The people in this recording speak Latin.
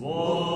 Whoa!